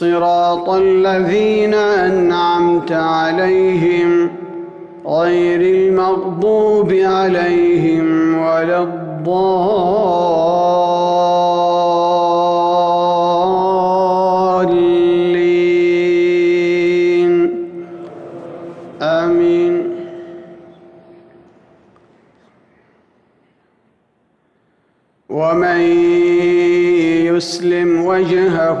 صراط الذين أنعمت عليهم غير المغضوب عليهم ولا الضالين. آمين. ومن يسلم وجهه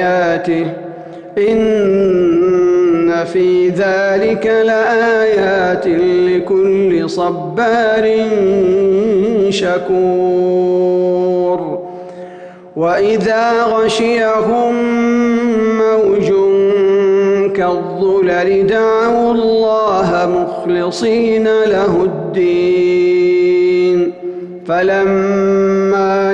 آياته إن في ذلك لآيات لكل صبار شكور. وإذا غشيهم موج كالظلل دعوا الله مخلصين له الدين. فلما